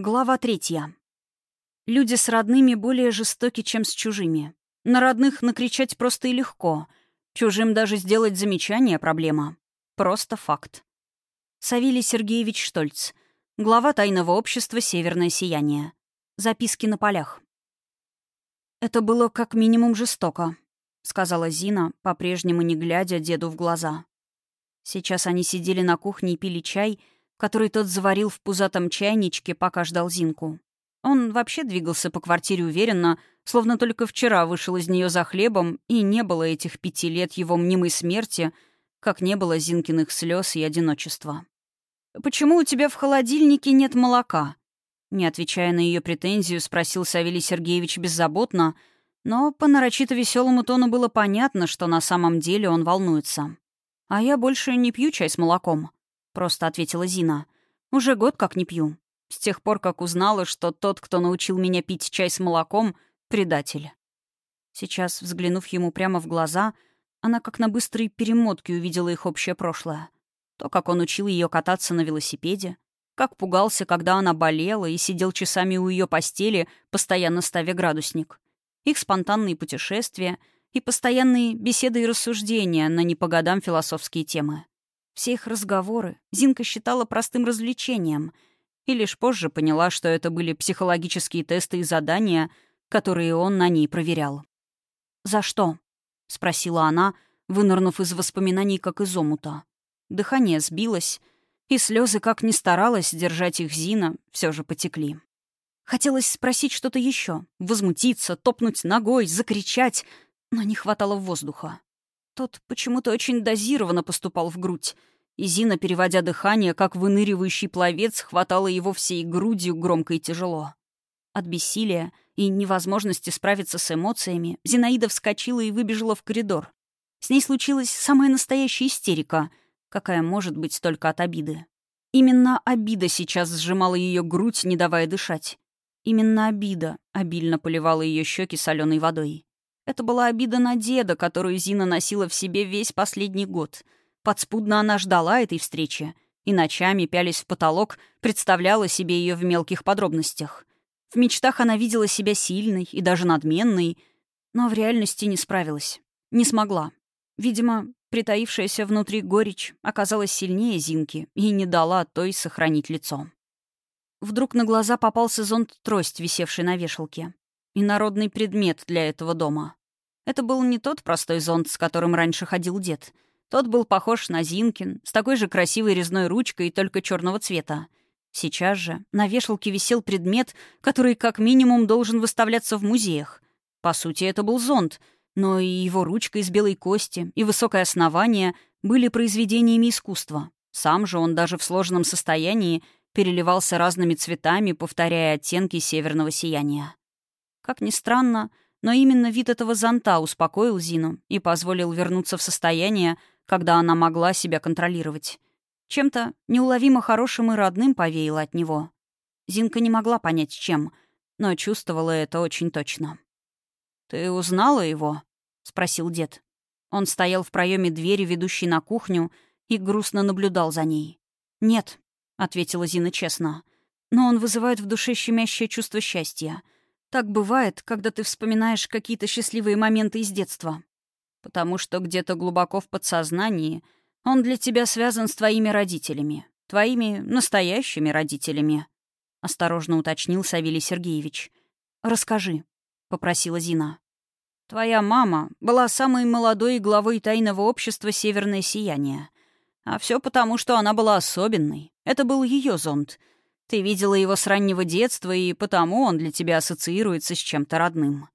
Глава третья. Люди с родными более жестоки, чем с чужими. На родных накричать просто и легко. Чужим даже сделать замечание — проблема. Просто факт. Савелий Сергеевич Штольц. Глава тайного общества «Северное сияние». Записки на полях. «Это было как минимум жестоко», — сказала Зина, по-прежнему не глядя деду в глаза. Сейчас они сидели на кухне и пили чай — который тот заварил в пузатом чайничке, пока ждал Зинку. Он вообще двигался по квартире уверенно, словно только вчера вышел из нее за хлебом, и не было этих пяти лет его мнимой смерти, как не было Зинкиных слез и одиночества. «Почему у тебя в холодильнике нет молока?» Не отвечая на ее претензию, спросил Савелий Сергеевич беззаботно, но по нарочито веселому тону было понятно, что на самом деле он волнуется. «А я больше не пью чай с молоком», просто ответила Зина. «Уже год как не пью. С тех пор, как узнала, что тот, кто научил меня пить чай с молоком, — предатель». Сейчас, взглянув ему прямо в глаза, она как на быстрой перемотке увидела их общее прошлое. То, как он учил ее кататься на велосипеде, как пугался, когда она болела и сидел часами у ее постели, постоянно ставя градусник. Их спонтанные путешествия и постоянные беседы и рассуждения на не по годам философские темы. Все их разговоры Зинка считала простым развлечением и лишь позже поняла, что это были психологические тесты и задания, которые он на ней проверял. «За что?» — спросила она, вынырнув из воспоминаний, как из омута. Дыхание сбилось, и слезы, как ни старалась держать их Зина, все же потекли. Хотелось спросить что-то еще, возмутиться, топнуть ногой, закричать, но не хватало воздуха. Тот почему-то очень дозированно поступал в грудь, и Зина, переводя дыхание, как выныривающий пловец, хватала его всей грудью громко и тяжело. От бессилия и невозможности справиться с эмоциями Зинаида вскочила и выбежала в коридор. С ней случилась самая настоящая истерика, какая может быть только от обиды. Именно обида сейчас сжимала ее грудь, не давая дышать. Именно обида обильно поливала ее щеки соленой водой. Это была обида на деда, которую Зина носила в себе весь последний год. Подспудно она ждала этой встречи и ночами, пялись в потолок, представляла себе ее в мелких подробностях. В мечтах она видела себя сильной и даже надменной, но в реальности не справилась. Не смогла. Видимо, притаившаяся внутри горечь оказалась сильнее Зинки и не дала той сохранить лицо. Вдруг на глаза попался зонт-трость, висевший на вешалке. И народный предмет для этого дома. Это был не тот простой зонт, с которым раньше ходил дед. Тот был похож на Зинкин, с такой же красивой резной ручкой, только черного цвета. Сейчас же на вешалке висел предмет, который как минимум должен выставляться в музеях. По сути, это был зонт, но и его ручка из белой кости, и высокое основание были произведениями искусства. Сам же он даже в сложенном состоянии переливался разными цветами, повторяя оттенки северного сияния. Как ни странно, но именно вид этого зонта успокоил Зину и позволил вернуться в состояние, когда она могла себя контролировать. Чем-то неуловимо хорошим и родным повеяло от него. Зинка не могла понять, чем, но чувствовала это очень точно. «Ты узнала его?» — спросил дед. Он стоял в проеме двери, ведущей на кухню, и грустно наблюдал за ней. «Нет», — ответила Зина честно, — «но он вызывает в душе щемящее чувство счастья — так бывает, когда ты вспоминаешь какие-то счастливые моменты из детства. Потому что где-то глубоко в подсознании он для тебя связан с твоими родителями. Твоими настоящими родителями. Осторожно уточнил Савелий Сергеевич. «Расскажи», — попросила Зина. «Твоя мама была самой молодой главой тайного общества «Северное сияние». А все потому, что она была особенной. Это был ее зонд — ты видела его с раннего детства, и потому он для тебя ассоциируется с чем-то родным.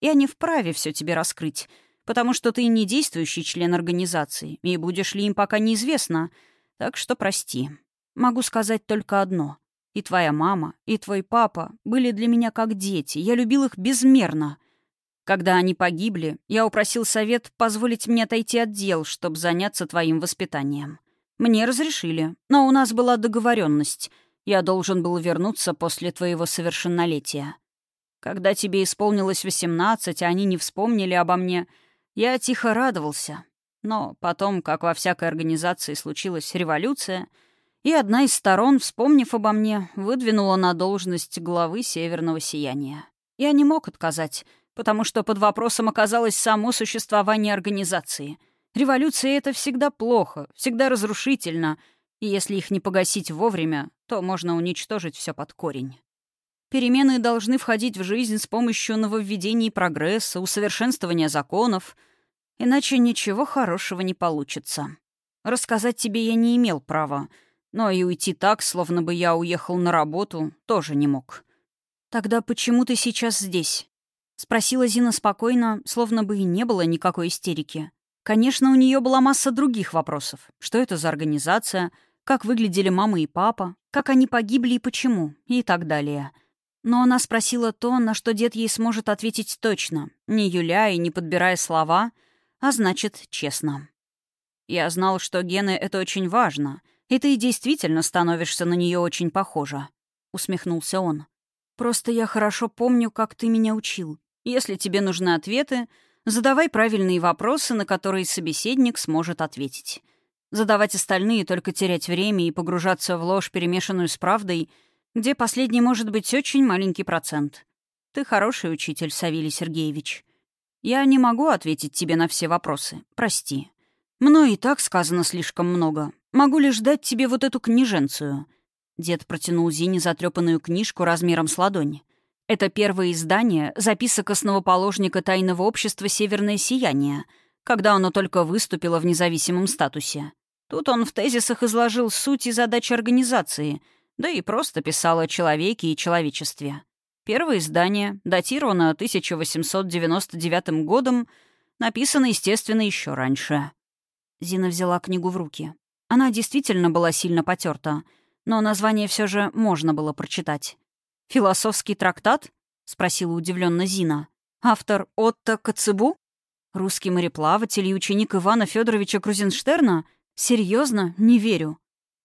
Я не вправе все тебе раскрыть, потому что ты не действующий член организации, и будешь ли им пока неизвестно, так что прости. Могу сказать только одно. И твоя мама, и твой папа были для меня как дети, я любил их безмерно. Когда они погибли, я упросил совет позволить мне отойти от дел, чтобы заняться твоим воспитанием. Мне разрешили, но у нас была договоренность — я должен был вернуться после твоего совершеннолетия. Когда тебе исполнилось восемнадцать, а они не вспомнили обо мне, я тихо радовался. Но потом, как во всякой организации случилась революция, И одна из сторон, вспомнив обо мне, выдвинула на должность главы Северного Сияния. Я не мог отказать, потому что под вопросом оказалось само существование организации. Революция — это всегда плохо, всегда разрушительно, и если их не погасить вовремя, то можно уничтожить все под корень. Перемены должны входить в жизнь с помощью нововведений прогресса, усовершенствования законов, иначе ничего хорошего не получится. Рассказать тебе я не имел права, но и уйти так, словно бы я уехал на работу, тоже не мог. «Тогда почему ты сейчас здесь?» — спросила Зина спокойно, словно бы и не было никакой истерики. Конечно, у нее была масса других вопросов. Что это за организация? Как выглядели мама и папа? Как они погибли и почему? И так далее. Но она спросила то, на что дед ей сможет ответить точно, не юля и не подбирая слова, а значит, честно. «Я знал, что гены — это очень важно, и ты действительно становишься на нее очень похожа», — усмехнулся он. «Просто я хорошо помню, как ты меня учил. Если тебе нужны ответы, задавай правильные вопросы, на которые собеседник сможет ответить. Задавать остальные, только терять время и погружаться в ложь, перемешанную с правдой — где последний может быть очень маленький процент. Ты хороший учитель, Савелий Сергеевич. Я не могу ответить тебе на все вопросы. Прости. Мной и так сказано слишком много. Могу лишь дать тебе вот эту книженцию». Дед протянул Зине затрепанную книжку размером с ладонь. Это первое издание записок основоположника тайного общества «Северное сияние», когда оно только выступило в независимом статусе. Тут он в тезисах изложил суть и задачи организации — да и просто писал о человеке и человечестве. Первое издание, датировано 1899 годом, написано, естественно, еще раньше. Зина взяла книгу в руки. Она действительно была сильно потерта, но название все же можно было прочитать. «Философский трактат?» — спросила удивленно Зина. «Автор Отто Коцебу? Русский мореплаватель и ученик Ивана Федоровича Крузенштерна? Серьезно? Не верю.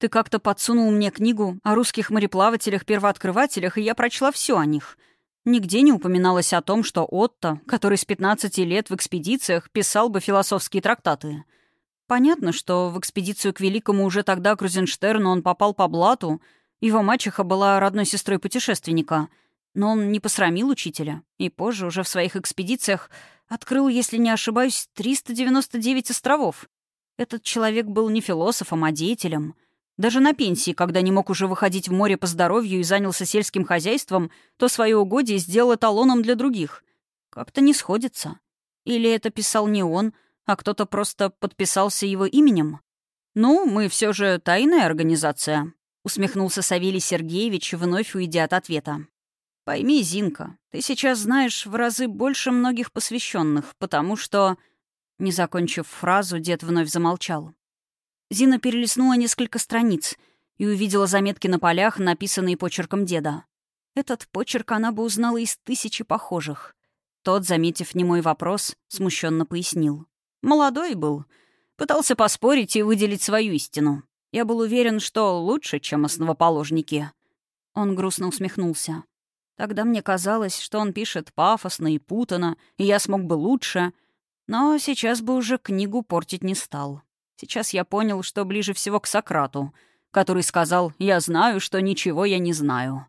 Ты как-то подсунул мне книгу о русских мореплавателях-первооткрывателях, и я прочла все о них. Нигде не упоминалось о том, что Отто, который с 15 лет в экспедициях, писал бы философские трактаты. Понятно, что в экспедицию к Великому уже тогда Крузенштерну он попал по блату, его мачеха была родной сестрой путешественника, но он не посрамил учителя, и позже уже в своих экспедициях открыл, если не ошибаюсь, 399 островов. Этот человек был не философом, а деятелем — даже на пенсии, когда не мог уже выходить в море по здоровью и занялся сельским хозяйством, то свое угодье сделал эталоном для других. Как-то не сходится. Или это писал не он, а кто-то просто подписался его именем? «Ну, мы все же тайная организация», — усмехнулся Савелий Сергеевич, вновь уйдя от ответа. «Пойми, Зинка, ты сейчас знаешь в разы больше многих посвященных, потому что...» Не закончив фразу, дед вновь замолчал. Зина перелистнула несколько страниц и увидела заметки на полях, написанные почерком деда. Этот почерк она бы узнала из тысячи похожих. Тот, заметив немой вопрос, смущенно пояснил. «Молодой был. Пытался поспорить и выделить свою истину. Я был уверен, что лучше, чем основоположники». Он грустно усмехнулся. Тогда мне казалось, что он пишет пафосно и путано, и я смог бы лучше. Но сейчас бы уже книгу портить не стал. Сейчас я понял, что ближе всего к Сократу, который сказал «Я знаю, что ничего я не знаю».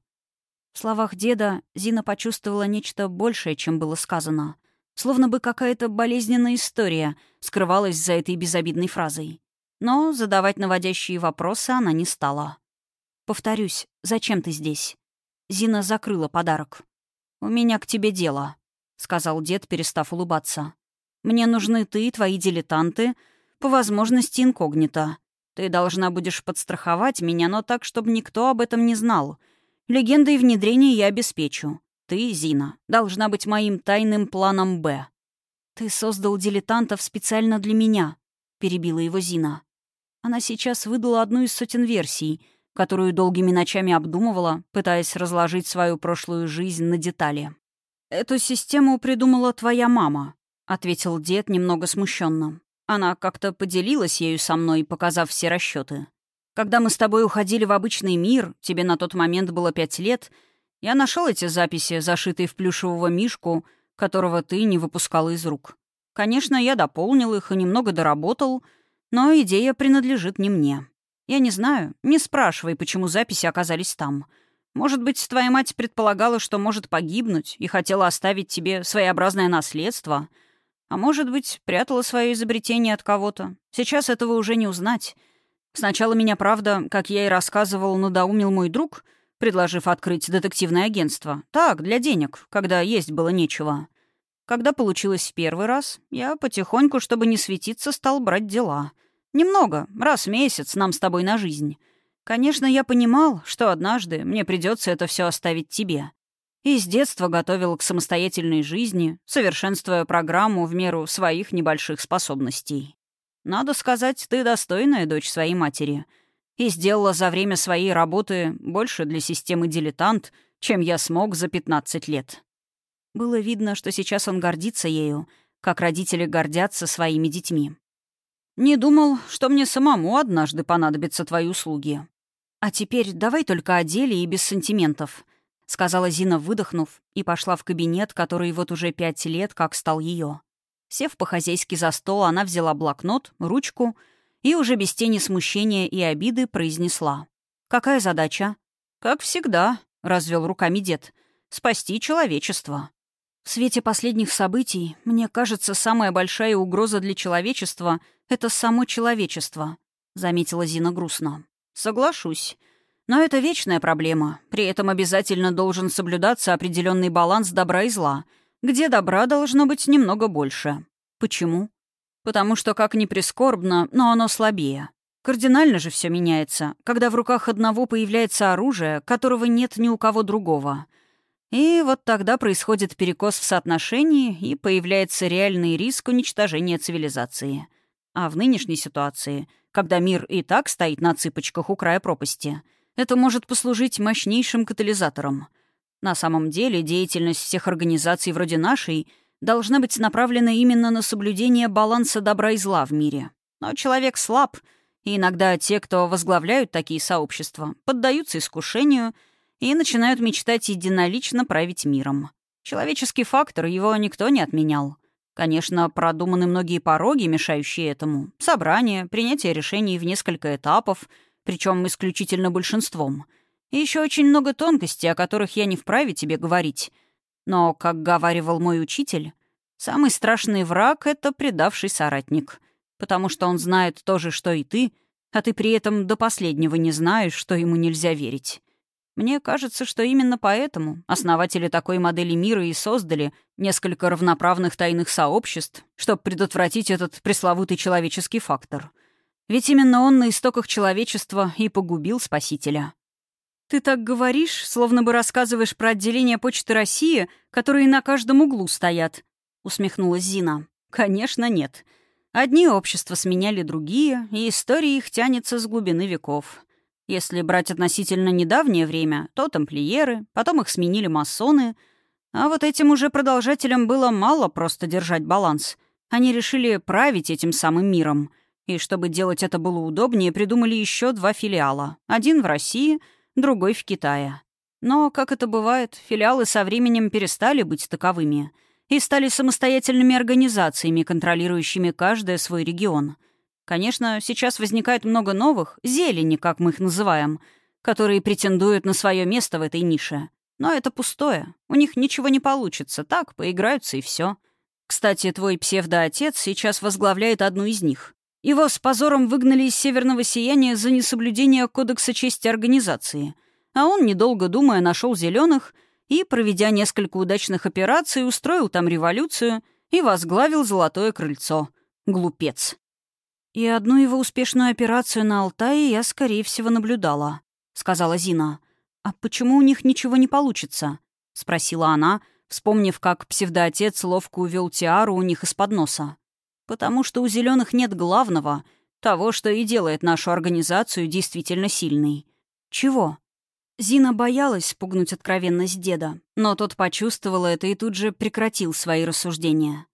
В словах деда Зина почувствовала нечто большее, чем было сказано. Словно бы какая-то болезненная история скрывалась за этой безобидной фразой. Но задавать наводящие вопросы она не стала. «Повторюсь, зачем ты здесь?» Зина закрыла подарок. «У меня к тебе дело», — сказал дед, перестав улыбаться. «Мне нужны ты и твои дилетанты, по возможности инкогнито. Ты должна будешь подстраховать меня, но так, чтобы никто об этом не знал. Легендой внедрения я обеспечу. Ты, Зина, должна быть моим тайным планом «Б». «Ты создал дилетантов специально для меня», — перебила его Зина. Она сейчас выдала одну из сотен версий, которую долгими ночами обдумывала, пытаясь разложить свою прошлую жизнь на детали. «Эту систему придумала твоя мама», — ответил дед немного смущенно. Она как-то поделилась ею со мной, показав все расчеты. Когда мы с тобой уходили в обычный мир, тебе на тот момент было пять лет, я нашел эти записи, зашитые в плюшевого мишку, которого ты не выпускала из рук. Конечно, я дополнил их и немного доработал, но идея принадлежит не мне. Я не знаю, не спрашивай, почему записи оказались там. Может быть, твоя мать предполагала, что может погибнуть и хотела оставить тебе своеобразное наследство. А может быть, прятала свое изобретение от кого-то. Сейчас этого уже не узнать. Сначала меня, правда, как я и рассказывал, надоумил мой друг, предложив открыть детективное агентство. Так, для денег, когда есть было нечего. Когда получилось в первый раз, я потихоньку, чтобы не светиться, стал брать дела. Немного, раз в месяц нам с тобой на жизнь. Конечно, я понимал, что однажды мне придется это все оставить тебе. И с детства готовил к самостоятельной жизни, совершенствуя программу в меру своих небольших способностей. Надо сказать, ты достойная дочь своей матери. И сделала за время своей работы больше для системы «Дилетант», чем я смог за 15 лет. Было видно, что сейчас он гордится ею, как родители гордятся своими детьми. «Не думал, что мне самому однажды понадобятся твои услуги. А теперь давай только о деле и без сантиментов», — сказала Зина, выдохнув, и пошла в кабинет, который вот уже пять лет как стал ее. Сев по-хозяйски за стол, она взяла блокнот, ручку и уже без тени смущения и обиды произнесла. «Какая задача?» «Как всегда», — развел руками дед. «Спасти человечество». В свете последних событий, мне кажется, самая большая угроза для человечества — это само человечество», — заметила Зина грустно. «Соглашусь. Но это вечная проблема. При этом обязательно должен соблюдаться определенный баланс добра и зла, где добра должно быть немного больше. Почему? Потому что, как ни прискорбно, но оно слабее. Кардинально же все меняется, когда в руках одного появляется оружие, которого нет ни у кого другого — и вот тогда происходит перекос в соотношении, и появляется реальный риск уничтожения цивилизации. А в нынешней ситуации, когда мир и так стоит на цыпочках у края пропасти, это может послужить мощнейшим катализатором. На самом деле деятельность всех организаций вроде нашей должна быть направлена именно на соблюдение баланса добра и зла в мире. Но человек слаб, и иногда те, кто возглавляют такие сообщества, поддаются искушению — и начинают мечтать единолично править миром. Человеческий фактор, его никто не отменял. Конечно, продуманы многие пороги, мешающие этому. Собрание, принятие решений в несколько этапов, причем исключительно большинством. И еще очень много тонкостей, о которых я не вправе тебе говорить. Но, как говаривал мой учитель, самый страшный враг — это предавший соратник. Потому что он знает то же, что и ты, а ты при этом до последнего не знаешь, что ему нельзя верить. Мне кажется, что именно поэтому основатели такой модели мира и создали несколько равноправных тайных сообществ, чтобы предотвратить этот пресловутый человеческий фактор. Ведь именно он на истоках человечества и погубил Спасителя. «Ты так говоришь, словно бы рассказываешь про отделение Почты России, которые на каждом углу стоят», — усмехнулась Зина. «Конечно, нет. Одни общества сменяли другие, и история их тянется с глубины веков». Если брать относительно недавнее время, то тамплиеры, потом их сменили масоны, а вот этим уже продолжателям было мало просто держать баланс. Они решили править этим самым миром. И чтобы делать это было удобнее, придумали еще два филиала. Один в России, другой в Китае. Но, как это бывает, филиалы со временем перестали быть таковыми и стали самостоятельными организациями, контролирующими каждый свой регион — Конечно, сейчас возникает много новых, зелени, как мы их называем, которые претендуют на свое место в этой нише. Но это пустое. У них ничего не получится. Так, поиграются и все. Кстати, твой псевдоотец сейчас возглавляет одну из них. Его с позором выгнали из Северного Сияния за несоблюдение Кодекса чести организации. А он, недолго думая, нашел зеленых и, проведя несколько удачных операций, устроил там революцию и возглавил Золотое Крыльцо. Глупец. «И одну его успешную операцию на Алтае я, скорее всего, наблюдала», — сказала Зина. «А почему у них ничего не получится?» — спросила она, вспомнив, как псевдоотец ловко увел Тиару у них из-под носа. «Потому что у зеленых нет главного, того, что и делает нашу организацию действительно сильной». «Чего?» Зина боялась спугнуть откровенность деда, но тот почувствовал это и тут же прекратил свои рассуждения.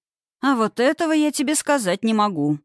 «А вот этого я тебе сказать не могу»,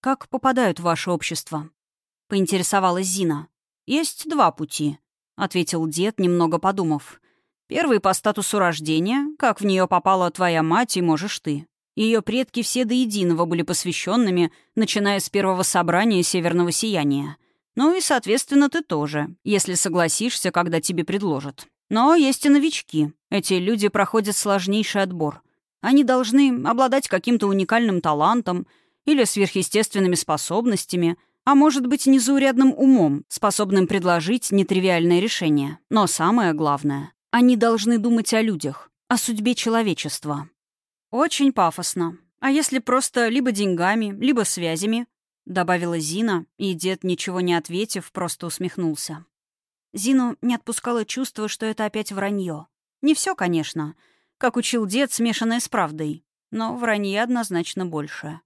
«Как попадают в ваше общество?» — поинтересовалась Зина. «Есть два пути», — ответил дед, немного подумав. «Первый по статусу рождения, как в нее попала твоя мать и можешь ты. Ее предки все до единого были посвященными, начиная с первого собрания Северного Сияния. Ну и, соответственно, ты тоже, если согласишься, когда тебе предложат. Но есть и новички. Эти люди проходят сложнейший отбор. Они должны обладать каким-то уникальным талантом или сверхъестественными способностями, а может быть, незаурядным умом, способным предложить нетривиальное решение. Но самое главное, они должны думать о людях, о судьбе человечества. Очень пафосно. А если просто либо деньгами, либо связями? Добавила Зина, и дед, ничего не ответив, просто усмехнулся. Зину не отпускало чувство, что это опять вранье. Не все, конечно. Как учил дед, смешанное с правдой. Но вранье однозначно больше.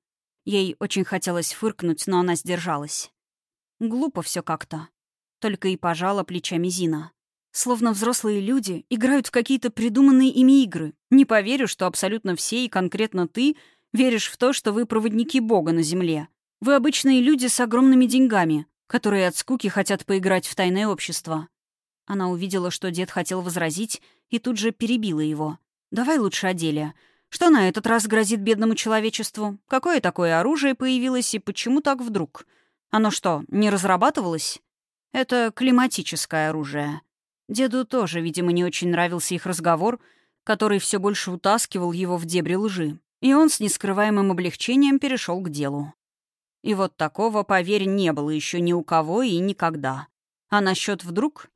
Ей очень хотелось фыркнуть, но она сдержалась. Глупо все как-то. Только и пожала плечами Зина. Словно взрослые люди играют в какие-то придуманные ими игры. Не поверю, что абсолютно все, и конкретно ты, веришь в то, что вы проводники Бога на земле. Вы обычные люди с огромными деньгами, которые от скуки хотят поиграть в тайное общество. Она увидела, что дед хотел возразить, и тут же перебила его. «Давай лучше о деле. Что на этот раз грозит бедному человечеству? Какое такое оружие появилось и почему так вдруг? Оно что, не разрабатывалось? Это климатическое оружие. Деду тоже, видимо, не очень нравился их разговор, который все больше утаскивал его в дебри лжи. И он с нескрываемым облегчением перешел к делу. И вот такого, поверь, не было еще ни у кого и никогда. А насчет вдруг?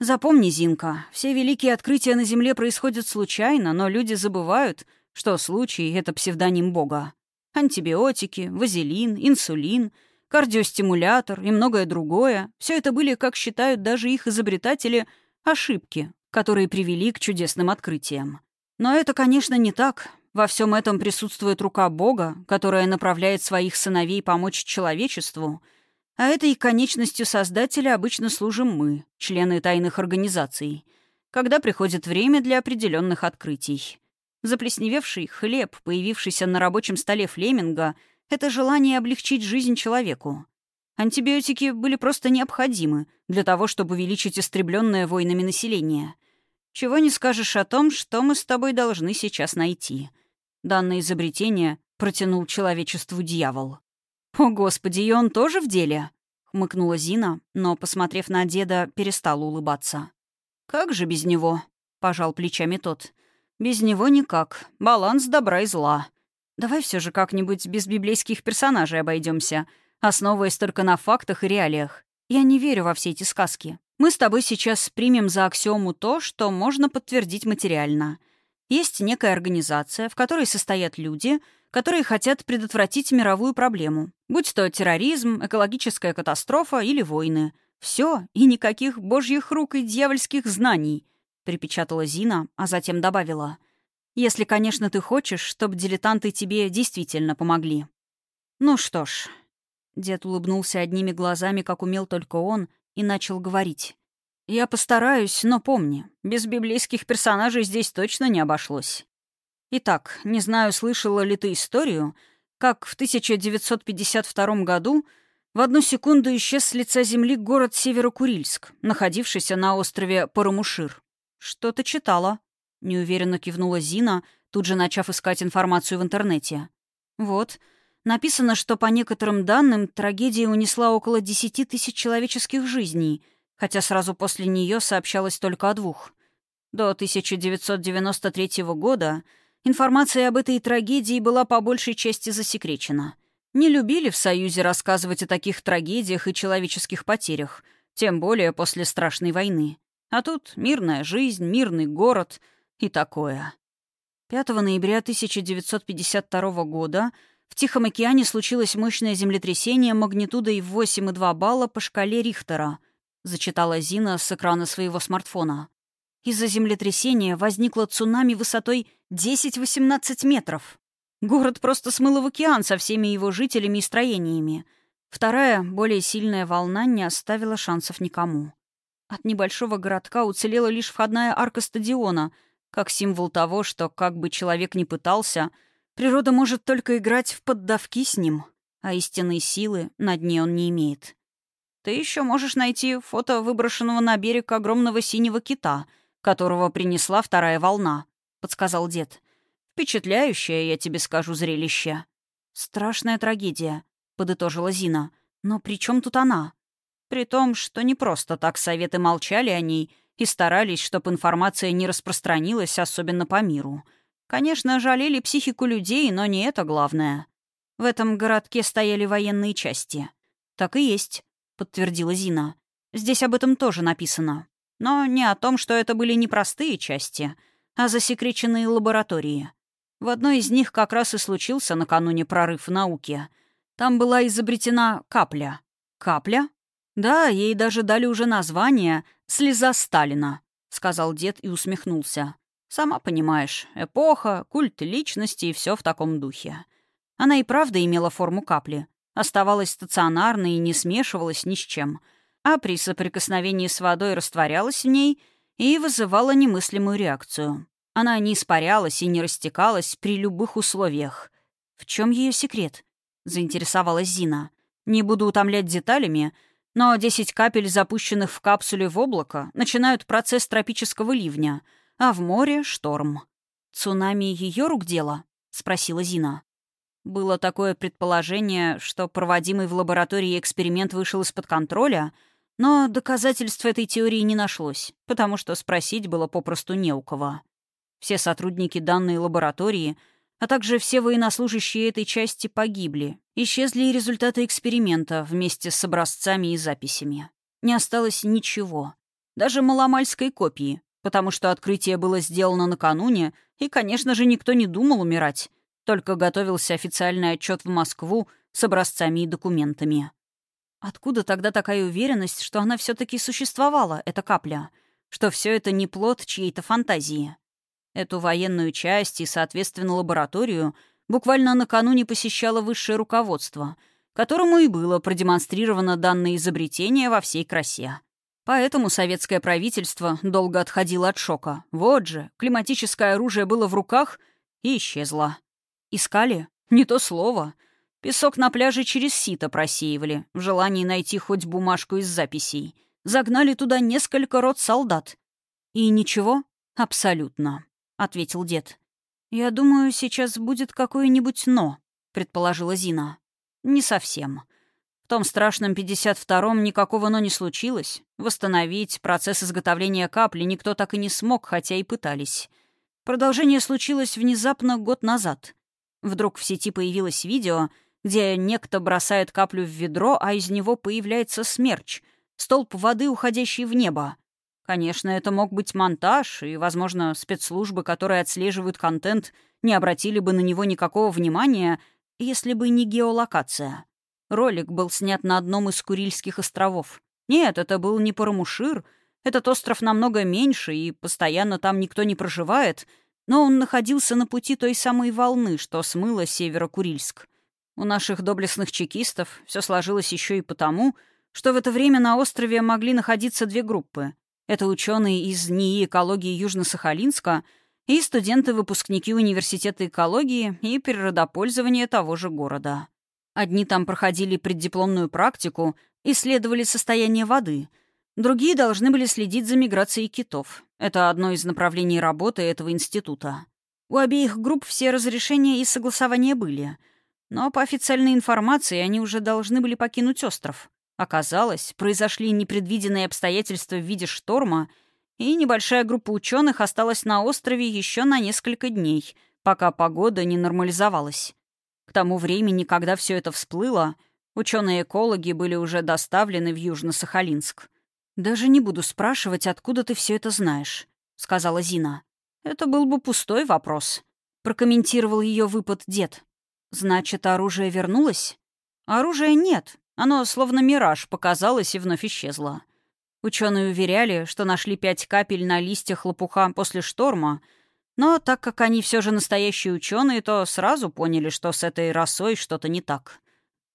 Запомни, Зинка, все великие открытия на Земле происходят случайно, но люди забывают, что случай — это псевдоним Бога. Антибиотики, вазелин, инсулин — кардиостимулятор и многое другое — все это были, как считают даже их изобретатели, ошибки, которые привели к чудесным открытиям. Но это, конечно, не так. Во всем этом присутствует рука Бога, которая направляет своих сыновей помочь человечеству, а этой конечностью Создателя обычно служим мы, члены тайных организаций, когда приходит время для определенных открытий. Заплесневевший хлеб, появившийся на рабочем столе Флеминга — это желание облегчить жизнь человеку. Антибиотики были просто необходимы для того, чтобы увеличить истребленное войнами население. Чего не скажешь о том, что мы с тобой должны сейчас найти. Данное изобретение протянул человечеству дьявол. «О, Господи, и он тоже в деле?» — хмыкнула Зина, но, посмотрев на деда, перестала улыбаться. «Как же без него?» — пожал плечами тот. «Без него никак. Баланс добра и зла. Давай все же как-нибудь без библейских персонажей обойдемся, основываясь только на фактах и реалиях. Я не верю во все эти сказки. Мы с тобой сейчас примем за аксиому то, что можно подтвердить материально. Есть некая организация, в которой состоят люди, которые хотят предотвратить мировую проблему. Будь то терроризм, экологическая катастрофа или войны. Все, и никаких божьих рук и дьявольских знаний, припечатала Зина, а затем добавила — если, конечно, ты хочешь, чтобы дилетанты тебе действительно помогли. Ну что ж. Дед улыбнулся одними глазами, как умел только он, и начал говорить. «Я постараюсь, но помни, без библейских персонажей здесь точно не обошлось. Итак, не знаю, слышала ли ты историю, как в 1952 году в одну секунду исчез с лица земли город Северокурильск, находившийся на острове Парамушир. Что-то читала. — неуверенно кивнула Зина, тут же начав искать информацию в интернете. «Вот. Написано, что по некоторым данным трагедия унесла около десяти тысяч человеческих жизней, хотя сразу после нее сообщалось только о двух. До 1993 года информация об этой трагедии была по большей части засекречена. Не любили в Союзе рассказывать о таких трагедиях и человеческих потерях, тем более после страшной войны. А тут мирная жизнь, мирный город — и такое. 5 ноября 1952 года в Тихом океане случилось мощное землетрясение магнитудой 8,2 балла по шкале Рихтера, зачитала Зина с экрана своего смартфона. Из-за землетрясения возникло цунами высотой 10-18 метров. Город просто смыло в океан со всеми его жителями и строениями. Вторая, более сильная волна не оставила шансов никому. От небольшого городка уцелела лишь входная арка стадиона — как символ того, что, как бы человек ни пытался, природа может только играть в поддавки с ним, а истинной силы над ней он не имеет. Ты еще можешь найти фото выброшенного на берег огромного синего кита, которого принесла вторая волна, — подсказал дед. Впечатляющее, я тебе скажу, зрелище. Страшная трагедия, — подытожила Зина. Но при чем тут она? При том, что не просто так советы молчали о ней и старались, чтобы информация не распространилась, особенно по миру. Конечно, жалели психику людей, но не это главное. В этом городке стояли военные части. «Так и есть», — подтвердила Зина. «Здесь об этом тоже написано. Но не о том, что это были непростые части, а засекреченные лаборатории. В одной из них как раз и случился накануне прорыв в науке. Там была изобретена капля. Капля? Да, ей даже дали уже название «Слеза Сталина», — сказал дед и усмехнулся. Сама понимаешь, эпоха, культ личности и все в таком духе. Она и правда имела форму капли, оставалась стационарной и не смешивалась ни с чем, а при соприкосновении с водой растворялась в ней и вызывала немыслимую реакцию. Она не испарялась и не растекалась при любых условиях. В чем ее секрет? заинтересовалась Зина. Не буду утомлять деталями, но 10 капель, запущенных в капсуле в облако, начинают процесс тропического ливня, а в море — шторм. «Цунами ее рук дело?» — спросила Зина. Было такое предположение, что проводимый в лаборатории эксперимент вышел из-под контроля, но доказательств этой теории не нашлось, потому что спросить было попросту не у кого. Все сотрудники данной лаборатории, а также все военнослужащие этой части погибли. Исчезли и результаты эксперимента вместе с образцами и записями. Не осталось ничего. Даже маломальской копии, потому что открытие было сделано накануне, и, конечно же, никто не думал умирать. Только готовился официальный отчет в Москву с образцами и документами. Откуда тогда такая уверенность, что она все таки существовала, эта капля? Что все это не плод чьей-то фантазии? Эту военную часть и, соответственно, лабораторию буквально накануне посещало высшее руководство, которому и было продемонстрировано данное изобретение во всей красе. Поэтому советское правительство долго отходило от шока. Вот же, климатическое оружие было в руках и исчезло. Искали? Не то слово. Песок на пляже через сито просеивали, в желании найти хоть бумажку из записей. Загнали туда несколько рот солдат. И ничего? Абсолютно. — ответил дед. «Я думаю, сейчас будет какое-нибудь «но», — предположила Зина. «Не совсем. В том страшном 52-м никакого «но» не случилось. Восстановить процесс изготовления капли никто так и не смог, хотя и пытались. Продолжение случилось внезапно год назад. Вдруг в сети появилось видео, где некто бросает каплю в ведро, а из него появляется смерч, столб воды, уходящий в небо. Конечно, это мог быть монтаж, и, возможно, спецслужбы, которые отслеживают контент, не обратили бы на него никакого внимания, если бы не геолокация. Ролик был снят на одном из Курильских островов. Нет, это был не Парамушир. Этот остров намного меньше, и постоянно там никто не проживает, но он находился на пути той самой волны, что смыло Северо-Курильск. У наших доблестных чекистов все сложилось еще и потому, что в это время на острове могли находиться две группы это ученые из НИИ экологии Южно-Сахалинска и студенты-выпускники Университета экологии и природопользования того же города. Одни там проходили преддипломную практику, исследовали состояние воды. Другие должны были следить за миграцией китов. Это одно из направлений работы этого института. У обеих групп все разрешения и согласования были. Но по официальной информации они уже должны были покинуть остров. Оказалось, произошли непредвиденные обстоятельства в виде шторма, и небольшая группа ученых осталась на острове еще на несколько дней, пока погода не нормализовалась. К тому времени, когда все это всплыло, ученые-экологи были уже доставлены в Южно-Сахалинск. «Даже не буду спрашивать, откуда ты все это знаешь», — сказала Зина. «Это был бы пустой вопрос», — прокомментировал ее выпад дед. «Значит, оружие вернулось?» «Оружия нет, оно словно мираж показалось и вновь исчезло. Ученые уверяли, что нашли пять капель на листьях лопуха после шторма, но так как они все же настоящие ученые, то сразу поняли, что с этой росой что-то не так.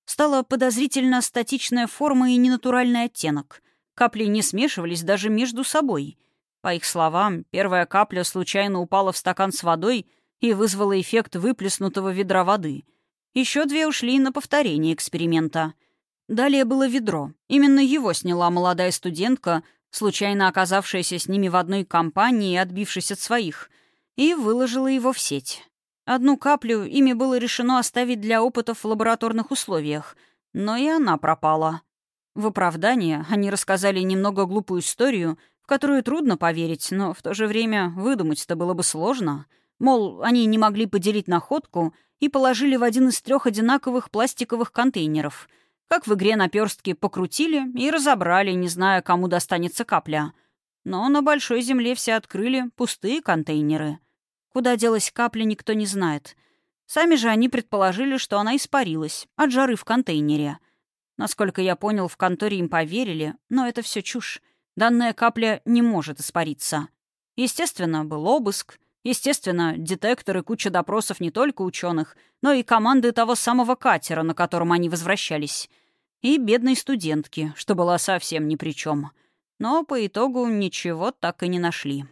Стала подозрительно статичная форма и ненатуральный оттенок. Капли не смешивались даже между собой. По их словам, первая капля случайно упала в стакан с водой и вызвала эффект выплеснутого ведра воды. Еще две ушли на повторение эксперимента. Далее было ведро. Именно его сняла молодая студентка, случайно оказавшаяся с ними в одной компании и отбившись от своих, и выложила его в сеть. Одну каплю ими было решено оставить для опытов в лабораторных условиях, но и она пропала. В оправдание они рассказали немного глупую историю, в которую трудно поверить, но в то же время выдумать-то было бы сложно. Мол, они не могли поделить находку и положили в один из трех одинаковых пластиковых контейнеров. Как в игре наперстки покрутили и разобрали, не зная, кому достанется капля. Но на Большой Земле все открыли пустые контейнеры. Куда делась капля, никто не знает. Сами же они предположили, что она испарилась от жары в контейнере. Насколько я понял, в конторе им поверили, но это все чушь. Данная капля не может испариться. Естественно, был обыск. Естественно, детекторы, куча допросов не только ученых, но и команды того самого катера, на котором они возвращались. И бедной студентки, что была совсем ни при чем. Но по итогу ничего так и не нашли.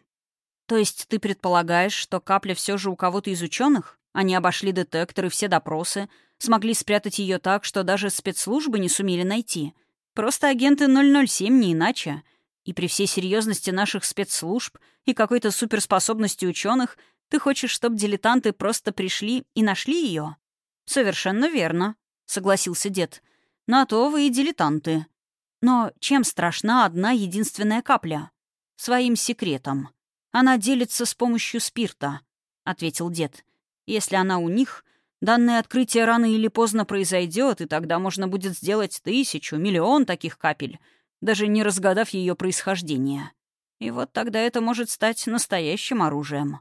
То есть ты предполагаешь, что капля все же у кого-то из ученых? Они обошли детекторы, все допросы, смогли спрятать ее так, что даже спецслужбы не сумели найти. Просто агенты 007 не иначе. И при всей серьезности наших спецслужб и какой-то суперспособности ученых ты хочешь, чтобы дилетанты просто пришли и нашли ее? Совершенно верно, согласился дед. На то вы и дилетанты. Но чем страшна одна единственная капля? Своим секретом. Она делится с помощью спирта, ответил дед. Если она у них, данное открытие рано или поздно произойдет, и тогда можно будет сделать тысячу, миллион таких капель, даже не разгадав ее происхождение. И вот тогда это может стать настоящим оружием.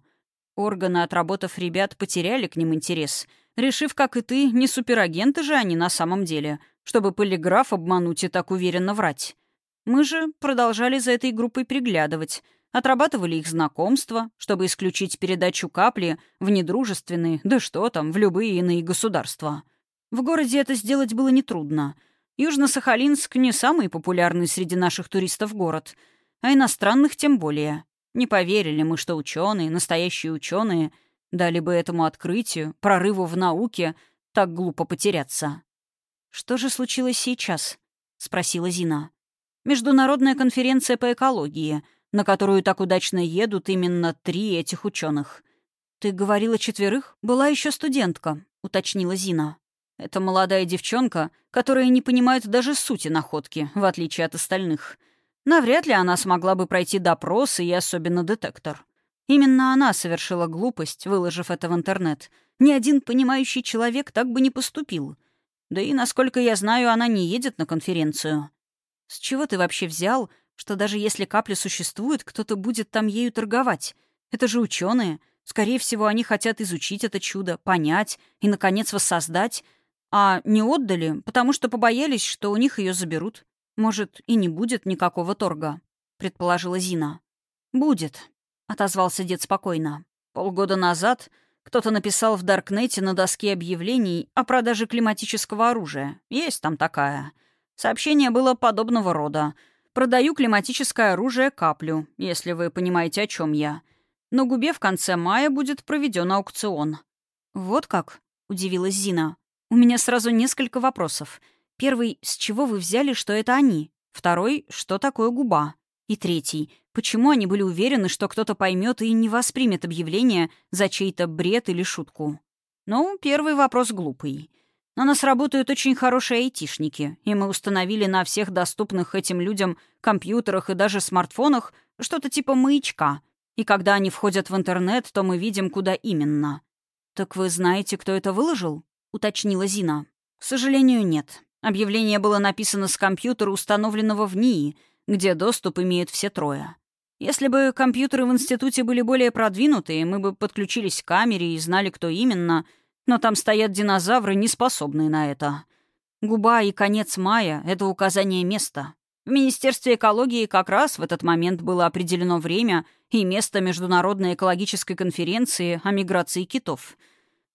Органы, отработав ребят, потеряли к ним интерес, решив, как и ты, не суперагенты же они на самом деле, чтобы полиграф обмануть и так уверенно врать. Мы же продолжали за этой группой приглядывать — Отрабатывали их знакомства, чтобы исключить передачу капли в недружественные, да что там, в любые иные государства. В городе это сделать было нетрудно. Южно-Сахалинск не самый популярный среди наших туристов город, а иностранных тем более. Не поверили мы, что ученые, настоящие ученые, дали бы этому открытию, прорыву в науке, так глупо потеряться. «Что же случилось сейчас?» — спросила Зина. «Международная конференция по экологии — на которую так удачно едут именно три этих ученых. «Ты говорила четверых? Была еще студентка», — уточнила Зина. «Это молодая девчонка, которая не понимает даже сути находки, в отличие от остальных. Навряд ли она смогла бы пройти допросы и особенно детектор. Именно она совершила глупость, выложив это в интернет. Ни один понимающий человек так бы не поступил. Да и, насколько я знаю, она не едет на конференцию. С чего ты вообще взял, что даже если капля существует, кто-то будет там ею торговать. Это же ученые. Скорее всего, они хотят изучить это чудо, понять и, наконец, воссоздать. А не отдали, потому что побоялись, что у них ее заберут. Может, и не будет никакого торга, предположила Зина. Будет, отозвался дед спокойно. Полгода назад кто-то написал в Даркнете на доске объявлений о продаже климатического оружия. Есть там такая. Сообщение было подобного рода — Продаю климатическое оружие каплю, если вы понимаете, о чем я. На губе в конце мая будет проведен аукцион». «Вот как?» — удивилась Зина. «У меня сразу несколько вопросов. Первый — с чего вы взяли, что это они? Второй — что такое губа? И третий — почему они были уверены, что кто-то поймет и не воспримет объявление за чей-то бред или шутку?» Ну, первый вопрос глупый. На нас работают очень хорошие айтишники, и мы установили на всех доступных этим людям компьютерах и даже смартфонах что-то типа маячка. И когда они входят в интернет, то мы видим, куда именно. «Так вы знаете, кто это выложил?» — уточнила Зина. «К сожалению, нет. Объявление было написано с компьютера, установленного в НИИ, где доступ имеют все трое. Если бы компьютеры в институте были более продвинутые, мы бы подключились к камере и знали, кто именно — но там стоят динозавры, не способные на это. Губа и конец мая — это указание места. В Министерстве экологии как раз в этот момент было определено время и место Международной экологической конференции о миграции китов.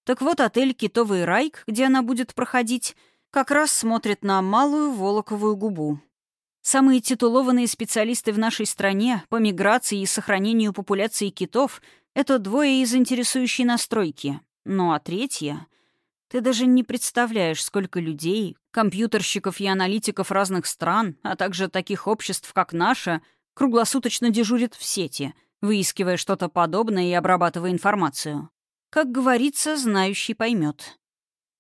Так вот, отель «Китовый райк», где она будет проходить, как раз смотрит на малую Волоковую губу. Самые титулованные специалисты в нашей стране по миграции и сохранению популяции китов — это двое из интересующей настройки ну а третья... Ты даже не представляешь, сколько людей, компьютерщиков и аналитиков разных стран, а также таких обществ, как наше, круглосуточно дежурит в сети, выискивая что-то подобное и обрабатывая информацию. Как говорится, знающий поймет.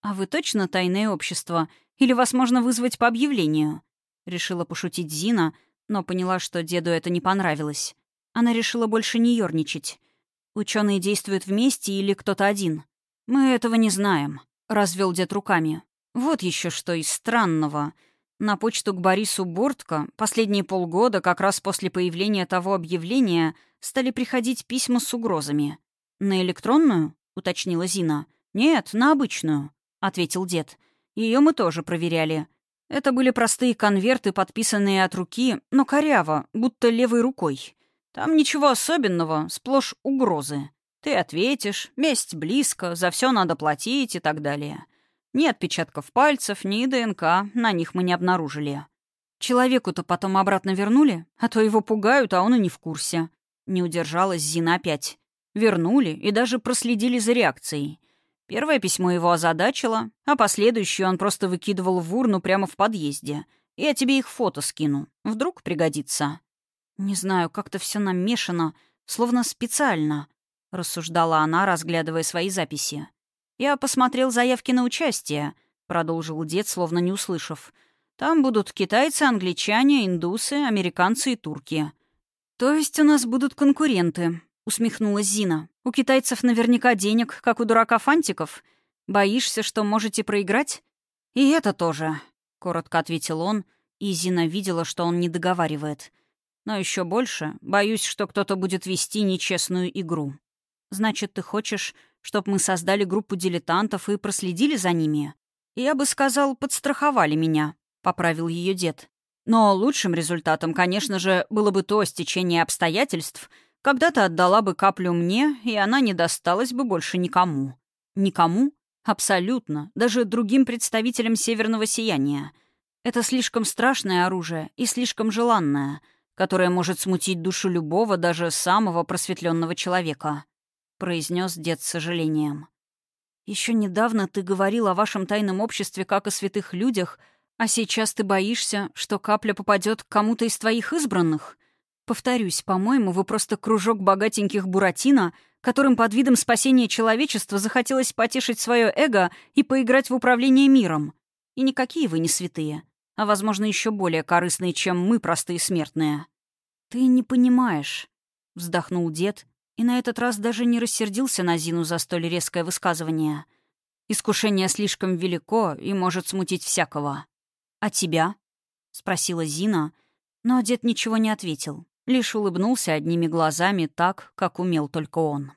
А вы точно тайное общество? Или вас можно вызвать по объявлению? — решила пошутить Зина, но поняла, что деду это не понравилось. Она решила больше не ерничать. Ученые действуют вместе или кто-то один? Мы этого не знаем, — развел дед руками. Вот еще что из странного. На почту к Борису Бортко последние полгода, как раз после появления того объявления, стали приходить письма с угрозами. «На электронную?» — уточнила Зина. «Нет, на обычную», — ответил дед. Ее мы тоже проверяли. Это были простые конверты, подписанные от руки, но коряво, будто левой рукой. Там ничего особенного, сплошь угрозы. Ты ответишь, месть близко, за все надо платить и так далее. Ни отпечатков пальцев, ни ДНК на них мы не обнаружили. Человеку-то потом обратно вернули, а то его пугают, а он и не в курсе. Не удержалась Зина опять. Вернули и даже проследили за реакцией. Первое письмо его озадачило, а последующее он просто выкидывал в урну прямо в подъезде. Я тебе их фото скину. Вдруг пригодится. «Не знаю, как-то все намешано, словно специально», — рассуждала она, разглядывая свои записи. «Я посмотрел заявки на участие», — продолжил дед, словно не услышав. «Там будут китайцы, англичане, индусы, американцы и турки». «То есть у нас будут конкуренты», — усмехнулась Зина. «У китайцев наверняка денег, как у дурака фантиков. Боишься, что можете проиграть?» «И это тоже», — коротко ответил он, и Зина видела, что он не договаривает. «Но еще больше боюсь, что кто-то будет вести нечестную игру. Значит, ты хочешь, чтобы мы создали группу дилетантов и проследили за ними? Я бы сказал, подстраховали меня», — поправил ее дед. «Но лучшим результатом, конечно же, было бы то стечение обстоятельств, — когда-то отдала бы каплю мне, и она не досталась бы больше никому. Никому? Абсолютно. Даже другим представителям северного сияния. Это слишком страшное оружие и слишком желанное, которое может смутить душу любого, даже самого просветленного человека», — произнес дед с сожалением. Еще недавно ты говорил о вашем тайном обществе как о святых людях, а сейчас ты боишься, что капля попадет к кому-то из твоих избранных?» Повторюсь, по-моему, вы просто кружок богатеньких Буратино, которым под видом спасения человечества захотелось потешить свое эго и поиграть в управление миром. И никакие вы не святые, а, возможно, еще более корыстные, чем мы, простые смертные. «Ты не понимаешь», — вздохнул дед, и на этот раз даже не рассердился на Зину за столь резкое высказывание. «Искушение слишком велико и может смутить всякого». «А тебя?» — спросила Зина, но дед ничего не ответил лишь улыбнулся одними глазами так, как умел только он.